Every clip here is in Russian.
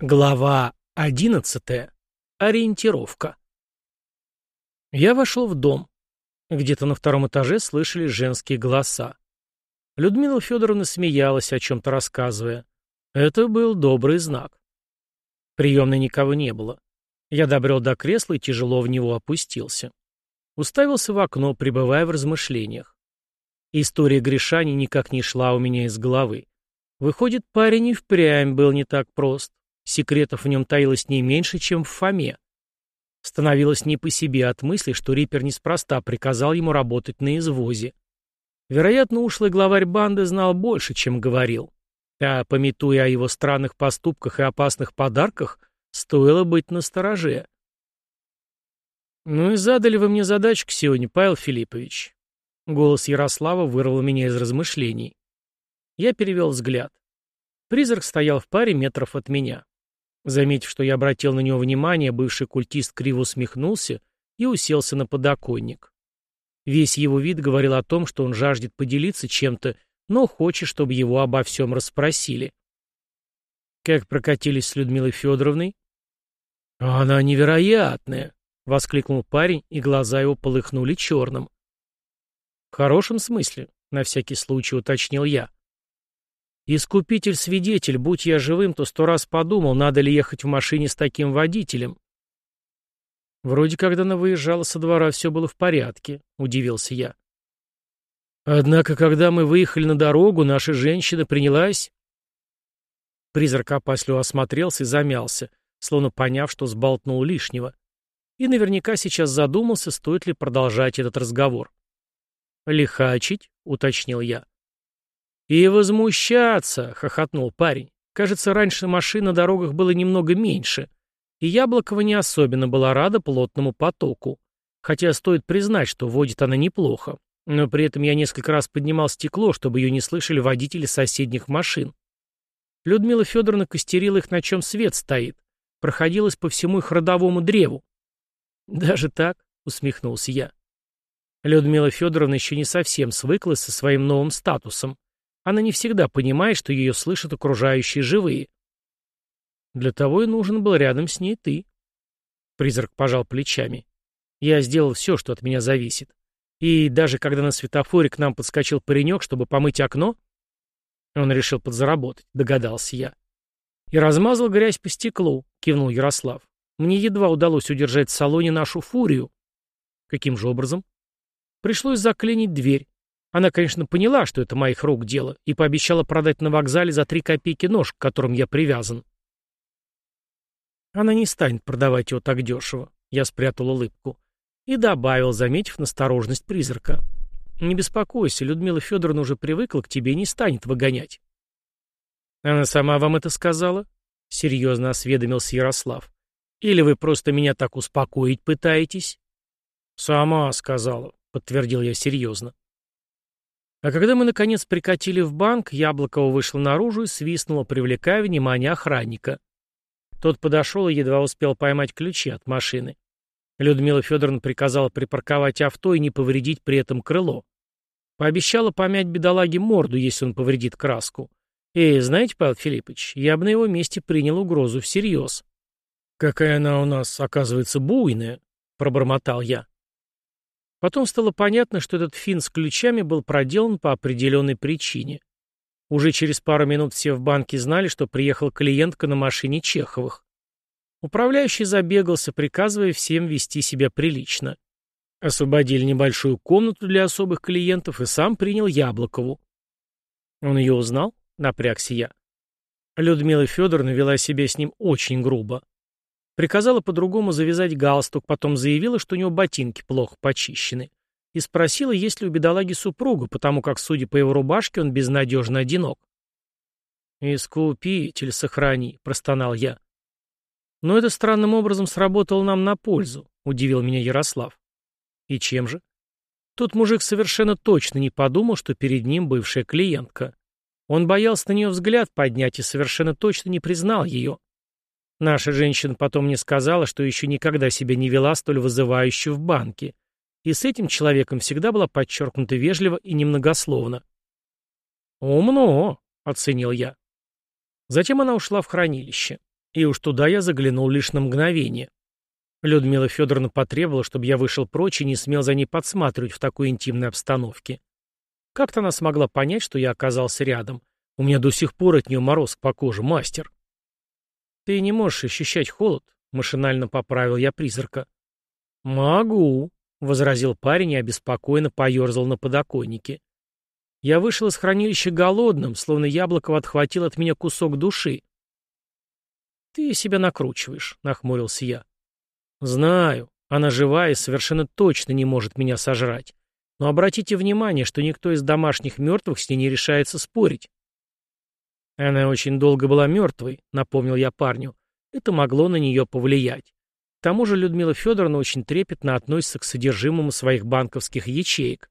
Глава одиннадцатая. Ориентировка. Я вошел в дом. Где-то на втором этаже слышались женские голоса. Людмила Федоровна смеялась, о чем-то рассказывая. Это был добрый знак. Приемной никого не было. Я добрел до кресла и тяжело в него опустился. Уставился в окно, пребывая в размышлениях. История Гришани никак не шла у меня из головы. Выходит, парень и впрямь был не так прост. Секретов в нем таилось не меньше, чем в Фоме. Становилось не по себе от мысли, что Риппер неспроста приказал ему работать на извозе. Вероятно, ушлый главарь банды знал больше, чем говорил. А, пометуя о его странных поступках и опасных подарках, стоило быть настороже. «Ну и задали вы мне задачку сегодня, Павел Филиппович». Голос Ярослава вырвал меня из размышлений. Я перевел взгляд. Призрак стоял в паре метров от меня. Заметив, что я обратил на него внимание, бывший культист криво усмехнулся и уселся на подоконник. Весь его вид говорил о том, что он жаждет поделиться чем-то, но хочет, чтобы его обо всем расспросили. Как прокатились с Людмилой Федоровной? «Она невероятная!» — воскликнул парень, и глаза его полыхнули черным. «В хорошем смысле», — на всякий случай уточнил я. Искупитель-свидетель, будь я живым, то сто раз подумал, надо ли ехать в машине с таким водителем. Вроде когда она выезжала со двора, все было в порядке, удивился я. Однако, когда мы выехали на дорогу, наша женщина принялась... Призрак опасливо осмотрелся и замялся, словно поняв, что сболтнул лишнего. И наверняка сейчас задумался, стоит ли продолжать этот разговор. «Лихачить?» — уточнил я. «И возмущаться!» — хохотнул парень. «Кажется, раньше машин на дорогах было немного меньше, и Яблокова не особенно была рада плотному потоку. Хотя стоит признать, что водит она неплохо. Но при этом я несколько раз поднимал стекло, чтобы ее не слышали водители соседних машин. Людмила Федоровна костерила их, на чем свет стоит. Проходилась по всему их родовому древу. «Даже так?» — усмехнулся я. Людмила Федоровна еще не совсем свыклась со своим новым статусом. Она не всегда понимает, что ее слышат окружающие живые. Для того и нужен был рядом с ней ты. Призрак пожал плечами. Я сделал все, что от меня зависит. И даже когда на светофоре к нам подскочил паренек, чтобы помыть окно, он решил подзаработать, догадался я. И размазал грязь по стеклу, кивнул Ярослав. Мне едва удалось удержать в салоне нашу фурию. Каким же образом? Пришлось заклинить дверь. Она, конечно, поняла, что это моих рук дело, и пообещала продать на вокзале за три копейки нож, к которым я привязан. Она не станет продавать его так дешево. Я спрятал улыбку. И добавил, заметив насторожность призрака. Не беспокойся, Людмила Федоровна уже привыкла к тебе и не станет выгонять. Она сама вам это сказала? Серьезно осведомился Ярослав. Или вы просто меня так успокоить пытаетесь? Сама сказала, подтвердил я серьезно. А когда мы, наконец, прикатили в банк, Яблокова вышла наружу и свистнула, привлекая внимание охранника. Тот подошел и едва успел поймать ключи от машины. Людмила Федоровна приказала припарковать авто и не повредить при этом крыло. Пообещала помять бедолаге морду, если он повредит краску. И, знаете, Павел Филиппович, я бы на его месте принял угрозу всерьез. «Какая она у нас, оказывается, буйная», — пробормотал я. Потом стало понятно, что этот фин с ключами был проделан по определенной причине. Уже через пару минут все в банке знали, что приехала клиентка на машине Чеховых. Управляющий забегался, приказывая всем вести себя прилично. Освободили небольшую комнату для особых клиентов и сам принял Яблокову. Он ее узнал? Напрягся я. Людмила Федоровна вела себя с ним очень грубо. Приказала по-другому завязать галстук, потом заявила, что у него ботинки плохо почищены. И спросила, есть ли у бедолаги супруга, потому как, судя по его рубашке, он безнадежно одинок. «Искупитель, сохрани», — простонал я. «Но это странным образом сработало нам на пользу», — удивил меня Ярослав. «И чем же?» Тут мужик совершенно точно не подумал, что перед ним бывшая клиентка. Он боялся на нее взгляд поднять и совершенно точно не признал ее. Наша женщина потом мне сказала, что еще никогда себя не вела столь вызывающе в банке. И с этим человеком всегда была подчеркнута вежливо и немногословно. «Умно», — оценил я. Затем она ушла в хранилище. И уж туда я заглянул лишь на мгновение. Людмила Федоровна потребовала, чтобы я вышел прочь и не смел за ней подсматривать в такой интимной обстановке. Как-то она смогла понять, что я оказался рядом. У меня до сих пор от нее мороз по коже, мастер. Ты не можешь ощущать холод, машинально поправил я призрака. Могу, возразил парень и обеспокоенно поерзал на подоконнике. Я вышел из хранилища голодным, словно яблоко отхватил от меня кусок души. «Ты себя накручиваешь», — нахмурился я. «Знаю, она живая и совершенно точно не может меня сожрать. Но обратите внимание, что никто из домашних мертвых с ней не решается спорить». «Она очень долго была мертвой», — напомнил я парню. «Это могло на нее повлиять. К тому же Людмила Федоровна очень трепетно относится к содержимому своих банковских ячеек.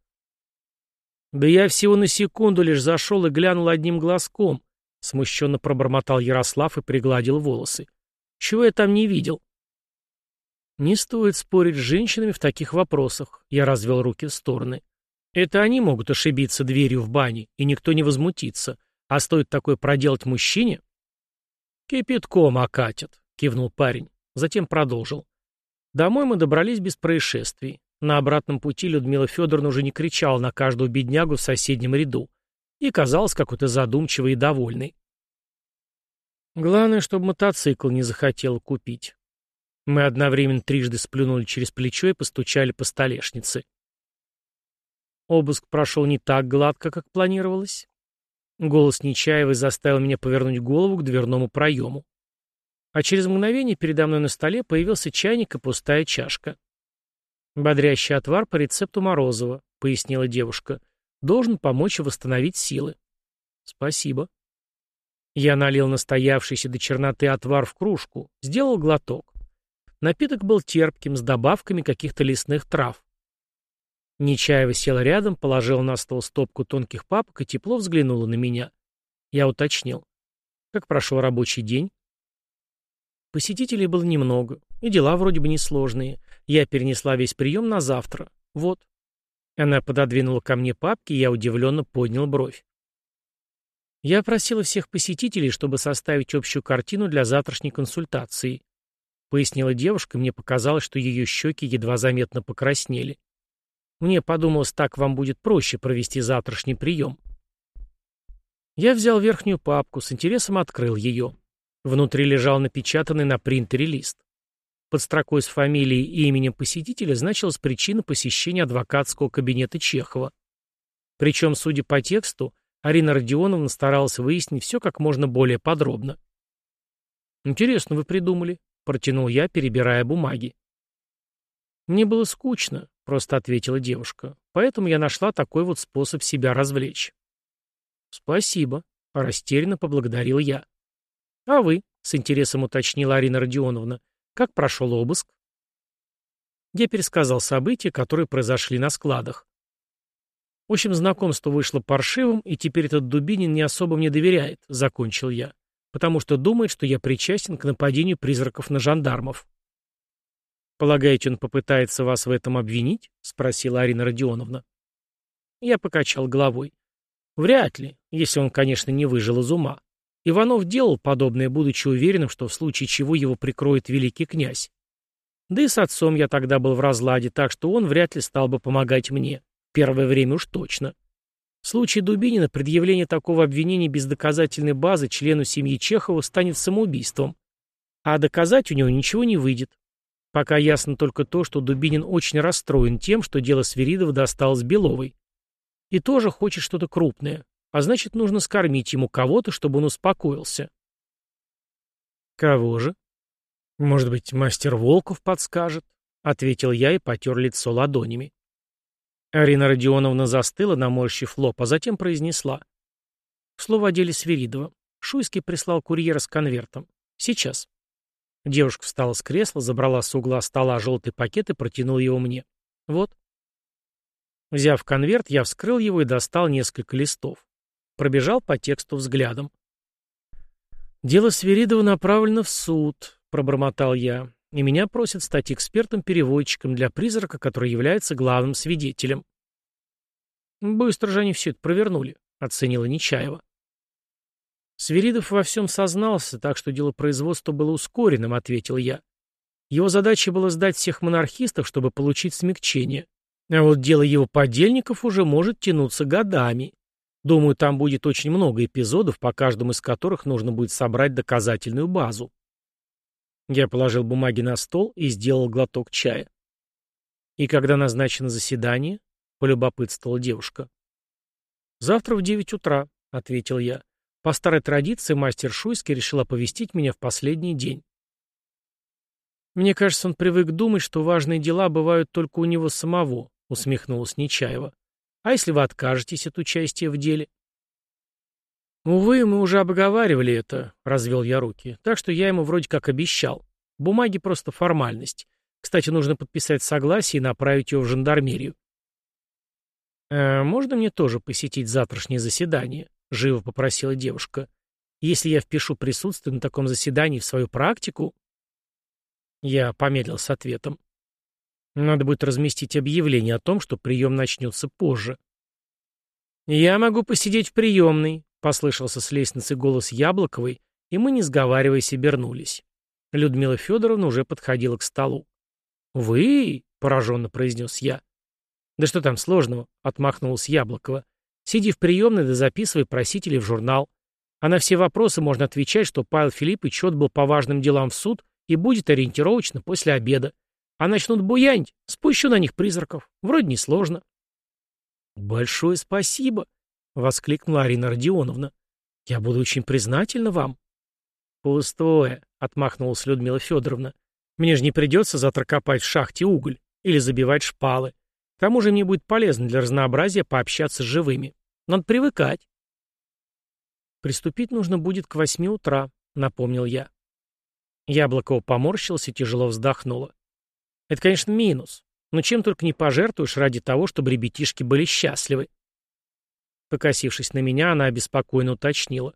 «Да я всего на секунду лишь зашел и глянул одним глазком», — смущенно пробормотал Ярослав и пригладил волосы. «Чего я там не видел?» «Не стоит спорить с женщинами в таких вопросах», — я развел руки в стороны. «Это они могут ошибиться дверью в бане, и никто не возмутится. А стоит такое проделать мужчине?» «Кипятком окатят», — кивнул парень. Затем продолжил. «Домой мы добрались без происшествий. На обратном пути Людмила Федоровна уже не кричала на каждую беднягу в соседнем ряду и казалась какой-то задумчивой и довольной. Главное, чтобы мотоцикл не захотела купить. Мы одновременно трижды сплюнули через плечо и постучали по столешнице. Обыск прошел не так гладко, как планировалось. Голос Нечаевой заставил меня повернуть голову к дверному проему. А через мгновение передо мной на столе появился чайник и пустая чашка. «Бодрящий отвар по рецепту Морозова», — пояснила девушка. «Должен помочь восстановить силы». «Спасибо». Я налил настоявшийся до черноты отвар в кружку, сделал глоток. Напиток был терпким, с добавками каких-то лесных трав. Нечаева села рядом, положила на стол стопку тонких папок и тепло взглянула на меня. Я уточнил. «Как прошел рабочий день?» Посетителей было немного, и дела вроде бы несложные. Я перенесла весь прием на завтра. Вот. Она пододвинула ко мне папки, и я удивленно поднял бровь. Я просила всех посетителей, чтобы составить общую картину для завтрашней консультации. Пояснила девушка, мне показалось, что ее щеки едва заметно покраснели. Мне подумалось, так вам будет проще провести завтрашний прием. Я взял верхнюю папку, с интересом открыл ее. Внутри лежал напечатанный на принтере лист. Под строкой с фамилией и именем посетителя значилась причина посещения адвокатского кабинета Чехова. Причем, судя по тексту, Арина Родионовна старалась выяснить все как можно более подробно. «Интересно вы придумали», — протянул я, перебирая бумаги. «Мне было скучно», — просто ответила девушка, «поэтому я нашла такой вот способ себя развлечь». «Спасибо», — растерянно поблагодарил я. «А вы?» — с интересом уточнила Арина Родионовна. Как прошел обыск? Я пересказал события, которые произошли на складах. В общем, знакомство вышло паршивым, и теперь этот Дубинин не особо мне доверяет, закончил я, потому что думает, что я причастен к нападению призраков на жандармов. «Полагаете, он попытается вас в этом обвинить?» — спросила Арина Родионовна. Я покачал головой. «Вряд ли, если он, конечно, не выжил из ума. Иванов делал подобное, будучи уверенным, что в случае чего его прикроет великий князь. Да и с отцом я тогда был в разладе, так что он вряд ли стал бы помогать мне. Первое время уж точно. В случае Дубинина предъявление такого обвинения без доказательной базы члену семьи Чехова станет самоубийством. А доказать у него ничего не выйдет. Пока ясно только то, что Дубинин очень расстроен тем, что дело Свиридова досталось Беловой. И тоже хочет что-то крупное. А значит, нужно скормить ему кого-то, чтобы он успокоился. Кого же? Может быть, мастер Волков подскажет? Ответил я и потер лицо ладонями. Арина Родионовна застыла, наморщив лоб, а затем произнесла. Слово о деле Свиридова. Шуйский прислал курьера с конвертом. Сейчас. Девушка встала с кресла, забрала с угла стола желтый пакет и протянула его мне. Вот. Взяв конверт, я вскрыл его и достал несколько листов. Пробежал по тексту взглядом. «Дело Свиридова направлено в суд», — пробормотал я, «и меня просят стать экспертом-переводчиком для призрака, который является главным свидетелем». «Быстро же они все это провернули», — оценила Нечаева. Свиридов во всем сознался, так что дело производства было ускоренным, ответил я. Его задачей было сдать всех монархистов, чтобы получить смягчение. А вот дело его подельников уже может тянуться годами. Думаю, там будет очень много эпизодов, по каждому из которых нужно будет собрать доказательную базу. Я положил бумаги на стол и сделал глоток чая. «И когда назначено заседание?» — полюбопытствовала девушка. «Завтра в девять утра», — ответил я. По старой традиции мастер Шуйский решил оповестить меня в последний день. «Мне кажется, он привык думать, что важные дела бывают только у него самого», — усмехнулась Нечаева. «А если вы откажетесь от участия в деле?» «Увы, мы уже обговаривали это», — развел я руки, «так что я ему вроде как обещал. Бумаги просто формальность. Кстати, нужно подписать согласие и направить его в жандармерию». «А можно мне тоже посетить завтрашнее заседание?» — живо попросила девушка. «Если я впишу присутствие на таком заседании в свою практику...» Я помедлил с ответом. Надо будет разместить объявление о том, что прием начнется позже. «Я могу посидеть в приемной», — послышался с лестницы голос Яблоковой, и мы, не сговариваясь, обернулись. Людмила Федоровна уже подходила к столу. «Вы?» — пораженно произнес я. «Да что там сложного?» — отмахнулась Яблокова. «Сиди в приемной да записывай просителей в журнал. А на все вопросы можно отвечать, что Павел Филиппович отбыл по важным делам в суд и будет ориентировочно после обеда. А начнут буянить, спущу на них призраков. Вроде не сложно». «Большое спасибо!» воскликнула Арина Родионовна. «Я буду очень признательна вам». «Пустое», — отмахнулась Людмила Федоровна. «Мне же не придется завтра копать в шахте уголь или забивать шпалы. К тому же мне будет полезно для разнообразия пообщаться с живыми. Надо привыкать». «Приступить нужно будет к восьми утра», — напомнил я. Яблокова поморщилась и тяжело вздохнула. «Это, конечно, минус, но чем только не пожертвуешь ради того, чтобы ребятишки были счастливы». Покосившись на меня, она обеспокоенно уточнила.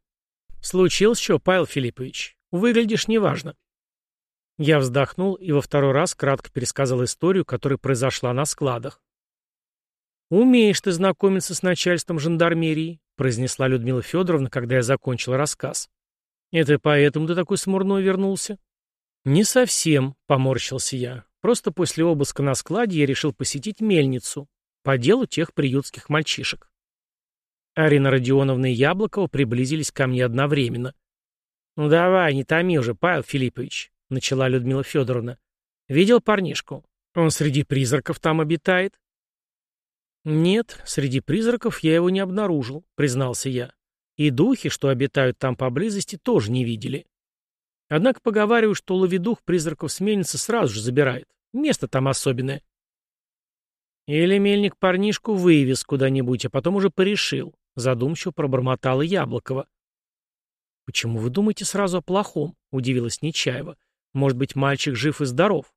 «Случилось что, Павел Филиппович? Выглядишь неважно». Я вздохнул и во второй раз кратко пересказал историю, которая произошла на складах. «Умеешь ты знакомиться с начальством жандармерии», произнесла Людмила Федоровна, когда я закончил рассказ. «Это поэтому ты такой смурной вернулся?» «Не совсем», — поморщился я. «Просто после обыска на складе я решил посетить мельницу по делу тех приютских мальчишек». Арина Родионовна и Яблокова приблизились ко мне одновременно. «Ну давай, не томи уже, Павел Филиппович», — начала Людмила Федоровна. «Видел парнишку? Он среди призраков там обитает?» «Нет, среди призраков я его не обнаружил», — признался я. «И духи, что обитают там поблизости, тоже не видели. Однако поговариваю, что ловидух призраков с сразу же забирает. Место там особенное». «Или мельник парнишку вывез куда-нибудь, а потом уже порешил. Задумчиво пробормотала Яблокова. «Почему вы думаете сразу о плохом?» — удивилась Нечаева. «Может быть, мальчик жив и здоров?»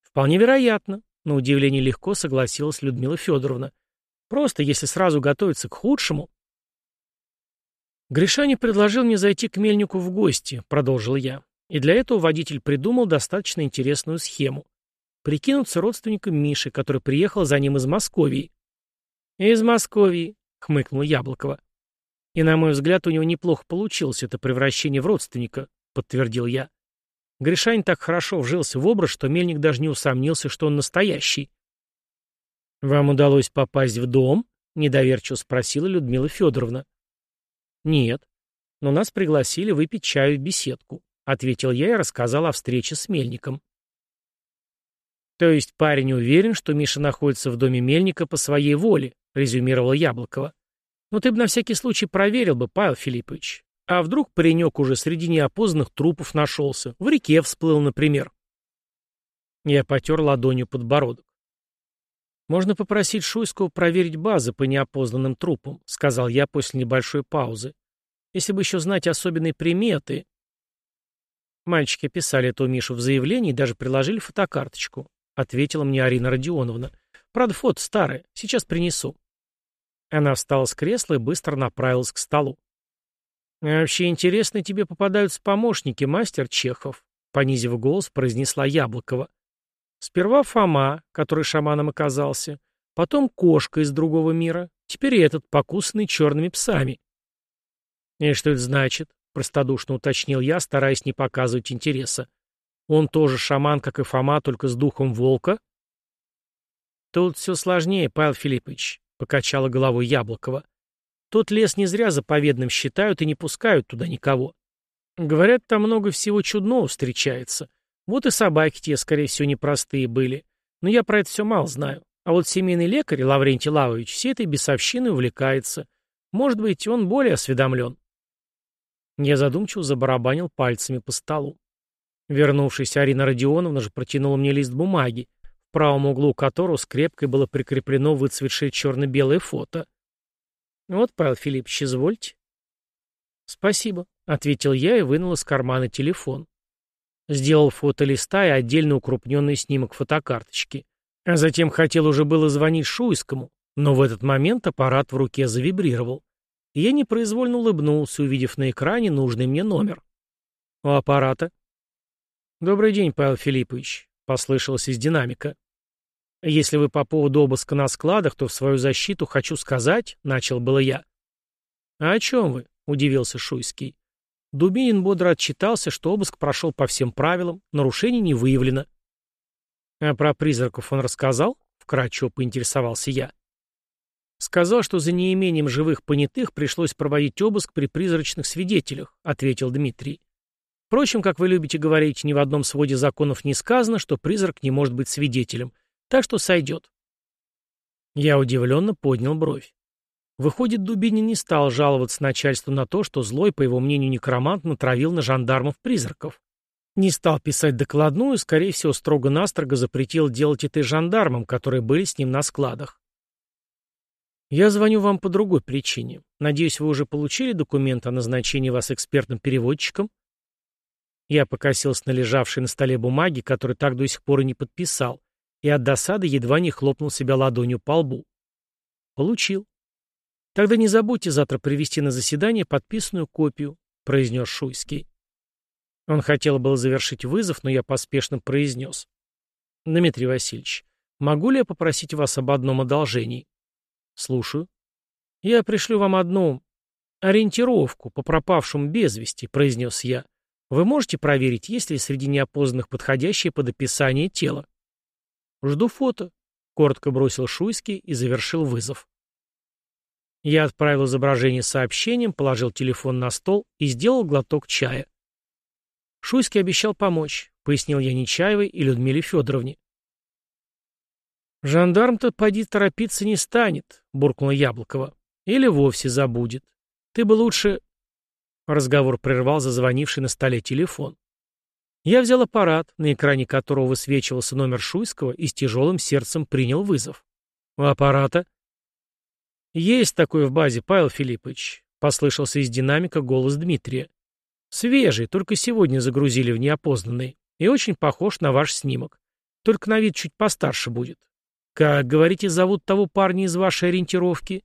«Вполне вероятно», — на удивление легко согласилась Людмила Федоровна. «Просто, если сразу готовиться к худшему...» «Гришаня предложил мне зайти к мельнику в гости», — продолжил я. И для этого водитель придумал достаточно интересную схему. Прикинуться родственником Миши, который приехал за ним из Московии. «Из Московии», — хмыкнул Яблокова. «И, на мой взгляд, у него неплохо получилось это превращение в родственника», — подтвердил я. Гришань так хорошо вжился в образ, что Мельник даже не усомнился, что он настоящий. «Вам удалось попасть в дом?» — недоверчиво спросила Людмила Федоровна. «Нет, но нас пригласили выпить чаю в беседку», — ответил я и рассказал о встрече с Мельником. «То есть парень уверен, что Миша находится в доме Мельника по своей воле», резюмировала Яблокова. «Но ты бы на всякий случай проверил бы, Павел Филиппович. А вдруг паренек уже среди неопознанных трупов нашелся? В реке всплыл, например». Я потер ладонью подбородок. «Можно попросить Шуйского проверить базы по неопознанным трупам», сказал я после небольшой паузы. «Если бы еще знать особенные приметы...» Мальчики писали это Мишу в заявлении и даже приложили фотокарточку, ответила мне Арина Родионовна. Правда, фото старое. Сейчас принесу. Она встала с кресла и быстро направилась к столу. «Вообще интересно тебе попадаются помощники, мастер Чехов», понизив голос, произнесла Яблокова. «Сперва Фома, который шаманом оказался, потом кошка из другого мира, теперь и этот, покусанный черными псами». «И что это значит?» — простодушно уточнил я, стараясь не показывать интереса. «Он тоже шаман, как и Фома, только с духом волка?» «Тут все сложнее, Павел Филиппович», — покачала головой Яблокова. «Тот лес не зря заповедным считают и не пускают туда никого. Говорят, там много всего чудного встречается. Вот и собаки те, скорее всего, непростые были. Но я про это все мало знаю. А вот семейный лекарь, Лаврентий Лавович, всей этой бесовщиной увлекается. Может быть, он более осведомлен». Я задумчиво забарабанил пальцами по столу. Вернувшись, Арина Родионовна же протянула мне лист бумаги, в правом углу которого скрепкой было прикреплено выцветшее черно-белое фото. «Вот, Павел Филиппович, извольте». «Спасибо», — ответил я и вынул из кармана телефон. Сделал фото листа и отдельно укрупненный снимок фотокарточки. А затем хотел уже было звонить Шуйскому, но в этот момент аппарат в руке завибрировал. И я непроизвольно улыбнулся, увидев на экране нужный мне номер. У аппарата «Добрый день, Павел Филиппович», — послышалось из динамика. «Если вы по поводу обыска на складах, то в свою защиту хочу сказать», — начал было я. «А о чем вы?» — удивился Шуйский. Дубинин бодро отчитался, что обыск прошел по всем правилам, нарушений не выявлено. «А про призраков он рассказал?» — вкратчиво поинтересовался я. «Сказал, что за неимением живых понятых пришлось проводить обыск при призрачных свидетелях», — ответил Дмитрий. Впрочем, как вы любите говорить, ни в одном своде законов не сказано, что призрак не может быть свидетелем. Так что сойдет. Я удивленно поднял бровь. Выходит, Дубинин не стал жаловаться начальству на то, что злой, по его мнению, некромант натравил на жандармов призраков. Не стал писать докладную, скорее всего, строго-настрого запретил делать это и жандармам, которые были с ним на складах. Я звоню вам по другой причине. Надеюсь, вы уже получили документ о назначении вас экспертным переводчиком? Я покосился на лежавшие на столе бумаги, которые так до сих пор и не подписал, и от досады едва не хлопнул себя ладонью по лбу. Получил. Тогда не забудьте завтра привести на заседание подписанную копию, произнес Шуйский. Он хотел было завершить вызов, но я поспешно произнес. Дмитрий Васильевич, могу ли я попросить вас об одном одолжении? Слушаю. Я пришлю вам одну ориентировку по пропавшему без вести, произнес я. Вы можете проверить, есть ли среди неопознанных подходящее под описание тело? Жду фото, коротко бросил Шуйский и завершил вызов. Я отправил изображение сообщением, положил телефон на стол и сделал глоток чая. Шуйский обещал помочь, пояснил я Нечаевой и Людмиле Федоровне. «Жандарм-то поди торопиться не станет», — буркнула Яблокова. «Или вовсе забудет. Ты бы лучше...» Разговор прервал зазвонивший на столе телефон. Я взял аппарат, на экране которого высвечивался номер Шуйского, и с тяжелым сердцем принял вызов. У аппарата? «Есть такой в базе, Павел Филиппович», — послышался из динамика голос Дмитрия. «Свежий, только сегодня загрузили в неопознанный, и очень похож на ваш снимок. Только на вид чуть постарше будет. Как, говорите, зовут того парня из вашей ориентировки?»